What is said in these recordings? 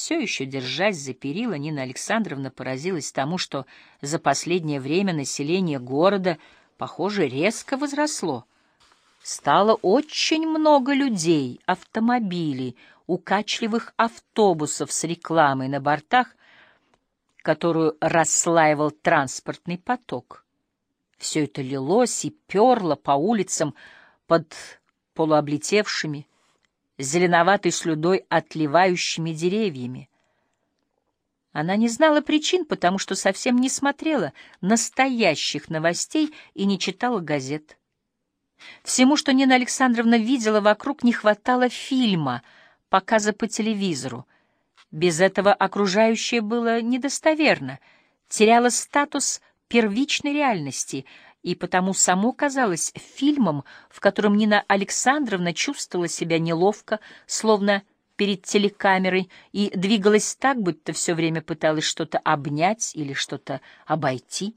Все еще держась за перила, Нина Александровна поразилась тому, что за последнее время население города, похоже, резко возросло. Стало очень много людей, автомобилей, укачливых автобусов с рекламой на бортах, которую расслаивал транспортный поток. Все это лилось и перло по улицам под полуоблетевшими, зеленоватой слюдой отливающими деревьями. Она не знала причин, потому что совсем не смотрела настоящих новостей и не читала газет. Всему, что Нина Александровна видела вокруг, не хватало фильма, показа по телевизору. Без этого окружающее было недостоверно, теряло статус первичной реальности — и потому само казалось фильмом, в котором Нина Александровна чувствовала себя неловко, словно перед телекамерой, и двигалась так, будто все время пыталась что-то обнять или что-то обойти.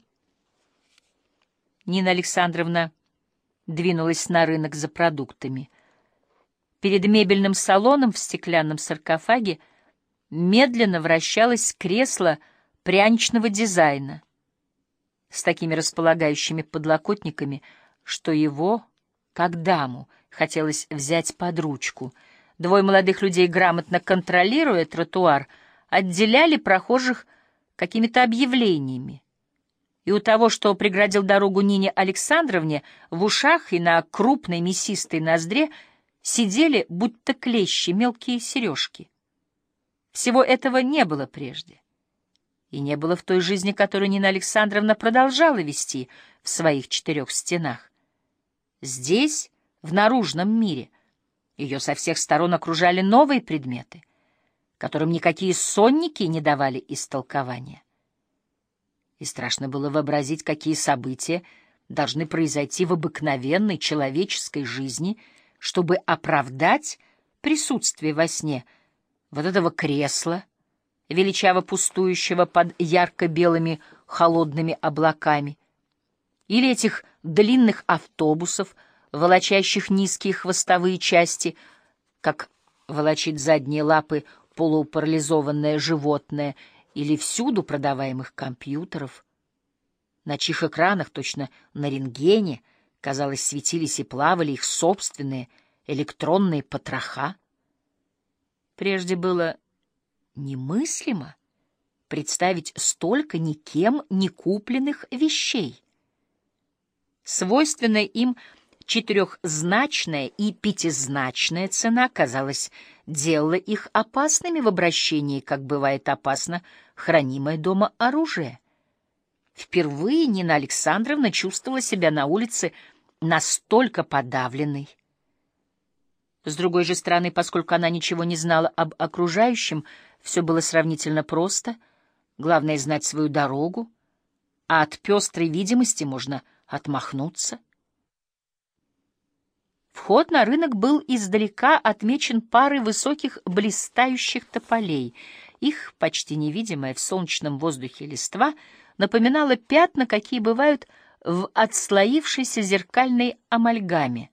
Нина Александровна двинулась на рынок за продуктами. Перед мебельным салоном в стеклянном саркофаге медленно вращалось кресло пряничного дизайна с такими располагающими подлокотниками, что его, как даму, хотелось взять под ручку. Двое молодых людей, грамотно контролируя тротуар, отделяли прохожих какими-то объявлениями. И у того, что преградил дорогу Нине Александровне, в ушах и на крупной мясистой ноздре сидели, будто клещи, мелкие сережки. Всего этого не было прежде и не было в той жизни, которую Нина Александровна продолжала вести в своих четырех стенах. Здесь, в наружном мире, ее со всех сторон окружали новые предметы, которым никакие сонники не давали истолкования. И страшно было вообразить, какие события должны произойти в обыкновенной человеческой жизни, чтобы оправдать присутствие во сне вот этого кресла, величаво пустующего под ярко-белыми холодными облаками, или этих длинных автобусов, волочащих низкие хвостовые части, как волочит задние лапы полупарализованное животное, или всюду продаваемых компьютеров, на чьих экранах, точно на рентгене, казалось, светились и плавали их собственные электронные потроха. Прежде было Немыслимо представить столько никем не купленных вещей. Свойственная им четырехзначная и пятизначная цена, казалось, делала их опасными в обращении, как бывает опасно хранимое дома оружие. Впервые Нина Александровна чувствовала себя на улице настолько подавленной. С другой же стороны, поскольку она ничего не знала об окружающем, все было сравнительно просто, главное — знать свою дорогу, а от пестрой видимости можно отмахнуться. Вход на рынок был издалека отмечен парой высоких блистающих тополей. Их, почти невидимая в солнечном воздухе листва, напоминала пятна, какие бывают в отслоившейся зеркальной амальгаме.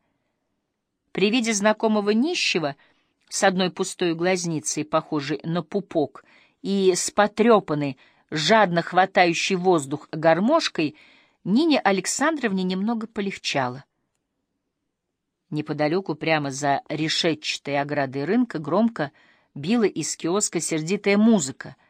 При виде знакомого нищего — с одной пустой глазницей, похожей на пупок, и с потрепанной, жадно хватающей воздух гармошкой, Нине Александровне немного полегчало. Неподалеку, прямо за решетчатой оградой рынка, громко била из киоска сердитая музыка —